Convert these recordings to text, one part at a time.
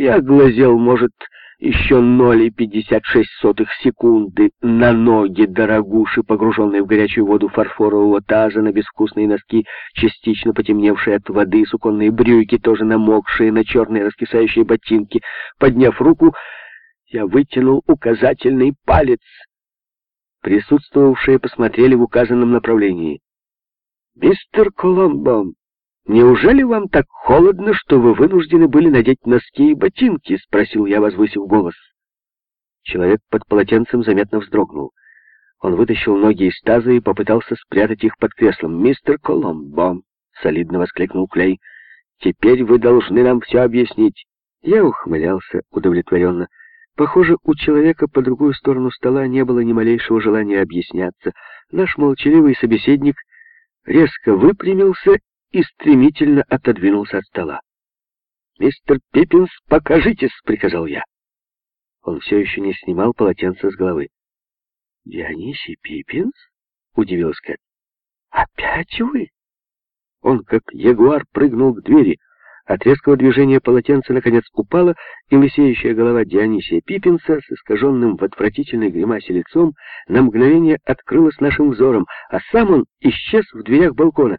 Я глазел, может, еще 0,56 секунды на ноги дорогуши, погруженные в горячую воду фарфорового таза, на безвкусные носки, частично потемневшие от воды, суконные брюки, тоже намокшие, на черные раскисающие ботинки. Подняв руку, я вытянул указательный палец. Присутствовавшие посмотрели в указанном направлении. «Мистер Коломбо, неужели вам так холодно, что вы вынуждены были надеть носки и ботинки?» — спросил я, возвысив голос. Человек под полотенцем заметно вздрогнул. Он вытащил ноги из таза и попытался спрятать их под креслом. «Мистер Коломбо!» — солидно воскликнул Клей. «Теперь вы должны нам все объяснить». Я ухмылялся удовлетворенно. Похоже, у человека по другую сторону стола не было ни малейшего желания объясняться. Наш молчаливый собеседник резко выпрямился и стремительно отодвинулся от стола. «Мистер Пиппинс, покажитесь!» — приказал я. Он все еще не снимал полотенце с головы. «Дионисий Пиппинс?» — удивился Кэт. «Опять вы?» Он, как ягуар, прыгнул к двери. От резкого движения полотенце, наконец, упало, и лысеющая голова Дионисия Пиппинса с искаженным в отвратительной гримасе лицом на мгновение открылась нашим взором, а сам он исчез в дверях балкона.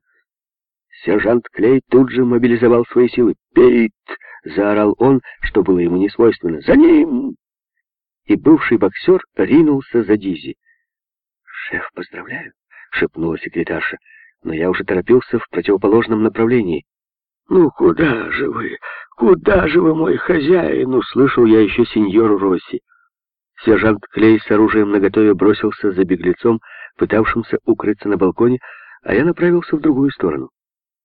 Сержант Клей тут же мобилизовал свои силы. «Пейт!» — заорал он, что было ему не свойственно. «За ним!» И бывший боксер ринулся за Дизи. «Шеф, поздравляю!» — шепнула секретарша. Но я уже торопился в противоположном направлении. «Ну куда же вы? Куда же вы, мой хозяин?» Услышал я еще сеньору Росси. Сержант Клей с оружием наготове бросился за беглецом, пытавшимся укрыться на балконе, а я направился в другую сторону.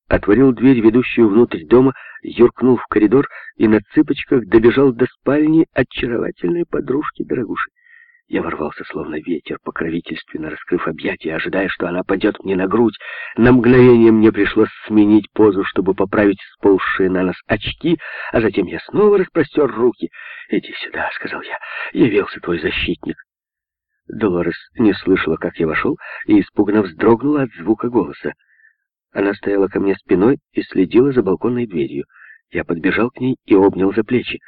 Отворил дверь, ведущую внутрь дома, юркнул в коридор и на цыпочках добежал до спальни очаровательной подружки дорогуши. Я ворвался, словно ветер, покровительственно раскрыв объятия, ожидая, что она падет мне на грудь. На мгновение мне пришлось сменить позу, чтобы поправить сползшие на нас очки, а затем я снова распростер руки. «Иди сюда», — сказал я, — «явился твой защитник». Долорес не слышала, как я вошел, и испуганно вздрогнула от звука голоса. Она стояла ко мне спиной и следила за балконной дверью. Я подбежал к ней и обнял за плечи.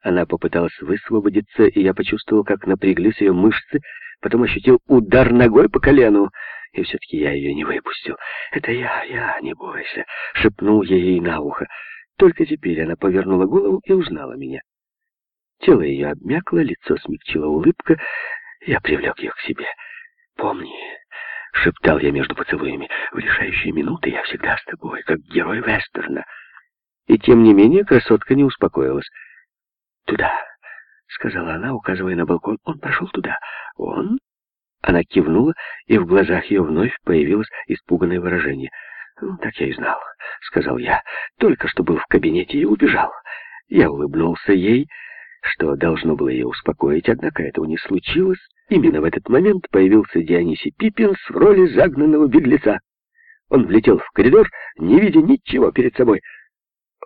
Она попыталась высвободиться, и я почувствовал, как напряглись ее мышцы, потом ощутил удар ногой по колену, и все-таки я ее не выпустил. «Это я, я, не бойся», — шепнул я ей на ухо. Только теперь она повернула голову и узнала меня. Тело ее обмякло, лицо смягчила улыбка. Я привлек ее к себе. «Помни», — шептал я между поцелуями, — «в решающие минуты я всегда с тобой, как герой вестерна». И тем не менее красотка не успокоилась. «Туда», — сказала она, указывая на балкон. «Он пошел туда». «Он?» Она кивнула, и в глазах ее вновь появилось испуганное выражение. «Ну, так я и знал», — сказал я. «Только что был в кабинете и убежал». Я улыбнулся ей, что должно было ее успокоить, однако этого не случилось. Именно в этот момент появился Дионисий Пиппинс в роли загнанного беглеца. Он влетел в коридор, не видя ничего перед собой.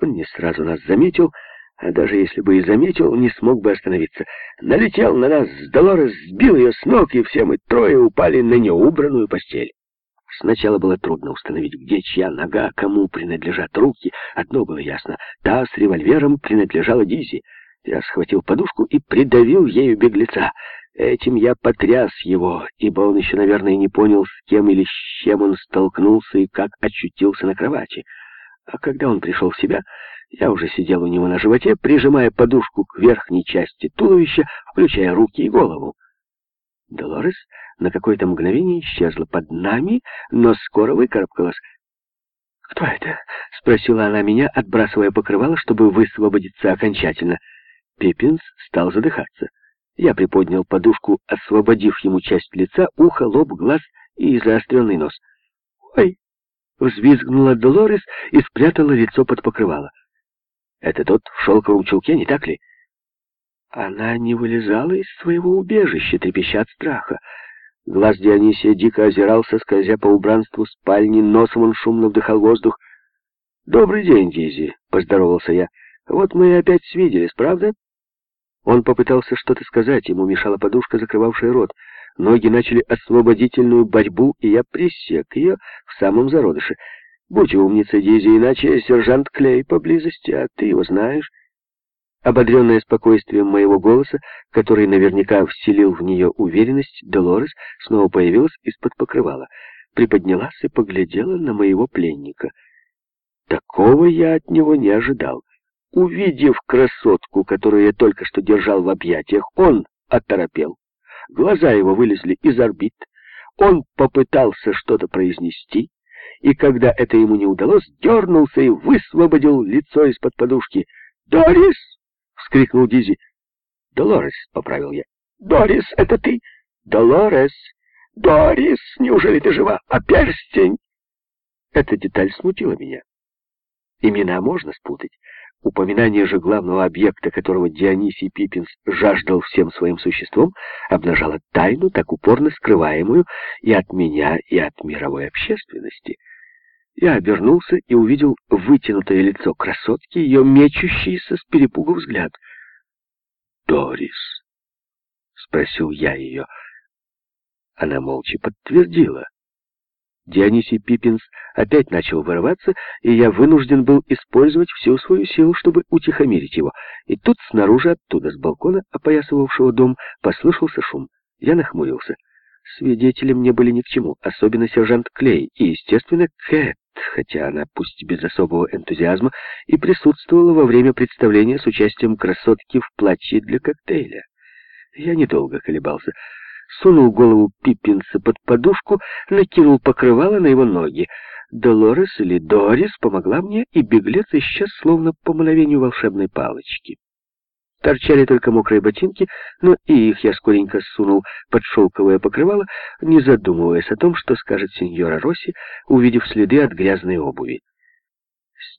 Он не сразу нас заметил, а даже если бы и заметил, не смог бы остановиться. Налетел на нас с Долорес, сбил ее с ног, и все мы трое упали на неубранную постель. Сначала было трудно установить, где чья нога, кому принадлежат руки. Одно было ясно — та с револьвером принадлежала Дизи. Я схватил подушку и придавил ею беглеца. Этим я потряс его, ибо он еще, наверное, не понял, с кем или с чем он столкнулся и как очутился на кровати. А когда он пришел в себя, я уже сидел у него на животе, прижимая подушку к верхней части туловища, включая руки и голову. Долорес на какое-то мгновение исчезла под нами, но скоро выкарабкалась. «Кто это?» — спросила она меня, отбрасывая покрывало, чтобы высвободиться окончательно. Пиппинс стал задыхаться. Я приподнял подушку, освободив ему часть лица, ухо, лоб, глаз и заостренный нос. «Ой!» — взвизгнула Долорес и спрятала лицо под покрывало. Это тот в шелковом чулке, не так ли? Она не вылезала из своего убежища, трепеща от страха. Глаз Дионисия дико озирался, скользя по убранству спальни, носом он шумно вдыхал воздух. «Добрый день, Дизи», — поздоровался я. «Вот мы и опять свиделись, правда?» Он попытался что-то сказать, ему мешала подушка, закрывавшая рот. Ноги начали освободительную борьбу, и я пресек ее в самом зародыше — Будь умницей, Дизи, иначе сержант Клей поблизости, а ты его знаешь. Ободренная спокойствием моего голоса, который наверняка вселил в нее уверенность, Долорес снова появилась из-под покрывала, приподнялась и поглядела на моего пленника. Такого я от него не ожидал. Увидев красотку, которую я только что держал в объятиях, он оторопел. Глаза его вылезли из орбит. Он попытался что-то произнести, и когда это ему не удалось, дернулся и высвободил лицо из-под подушки. «Дорис!» — вскрикнул Дизи. «Долорес», — поправил я. «Дорис, это ты?» «Долорес! Дорис! Неужели ты жива? А перстень?» Эта деталь смутила меня. Имена можно спутать. Упоминание же главного объекта, которого Дионисий Пиппинс жаждал всем своим существом, обнажало тайну, так упорно скрываемую и от меня, и от мировой общественности. Я обернулся и увидел вытянутое лицо красотки, ее мечущийся с перепугу взгляд. «Дорис?» — спросил я ее. Она молча подтвердила. Дионисий Пиппинс опять начал вырываться, и я вынужден был использовать всю свою силу, чтобы утихомирить его. И тут снаружи, оттуда, с балкона, опоясывавшего дом, послышался шум. Я нахмурился. Свидетели мне были ни к чему, особенно сержант Клей и, естественно, Кэт, хотя она, пусть без особого энтузиазма, и присутствовала во время представления с участием красотки в платье для коктейля. Я недолго колебался сунул голову Пиппинса под подушку, накинул покрывало на его ноги. Долорес или Дорис помогла мне, и беглец исчез, словно по мановению волшебной палочки. Торчали только мокрые ботинки, но и их я скоренько сунул под шелковое покрывало, не задумываясь о том, что скажет сеньора Росси, увидев следы от грязной обуви.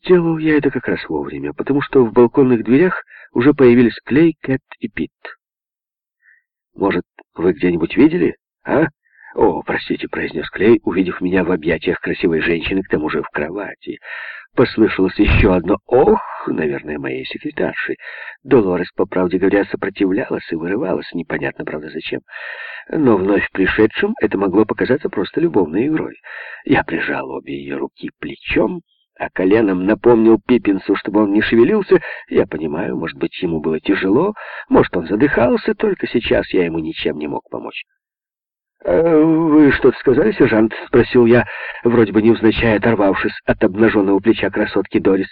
Сделал я это как раз вовремя, потому что в балконных дверях уже появились Клей, Кэт и Пит. Может, вы где-нибудь видели, а? О, простите, произнес Клей, увидев меня в объятиях красивой женщины, к тому же в кровати. Послышалось еще одно «Ох!», наверное, моей секретарши. Долорес, по правде говоря, сопротивлялась и вырывалась, непонятно, правда, зачем. Но вновь пришедшим это могло показаться просто любовной игрой. Я прижал обе ее руки плечом, а коленом напомнил Пиппинсу, чтобы он не шевелился. Я понимаю, может быть, ему было тяжело, может, он задыхался, только сейчас я ему ничем не мог помочь. «Э, «Вы что-то сказали, сержант?» — спросил я, вроде бы невзначай оторвавшись от обнаженного плеча красотки Дорис.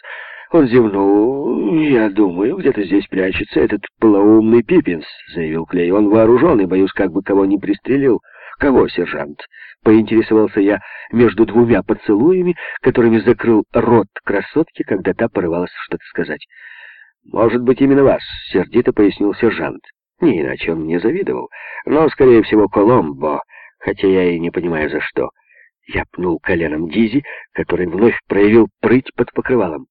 Он зевнул. «Я думаю, где-то здесь прячется этот полоумный Пиппинс», — заявил Клей. «Он вооружен и, боюсь, как бы кого не пристрелил». «Кого, сержант?» — поинтересовался я между двумя поцелуями, которыми закрыл рот красотки, когда та порывалась что-то сказать. «Может быть, именно вас», — сердито пояснил сержант. Не иначе он мне завидовал. Но, скорее всего, Коломбо, хотя я и не понимаю, за что. Я пнул коленом Дизи, который вновь проявил прыть под покрывалом.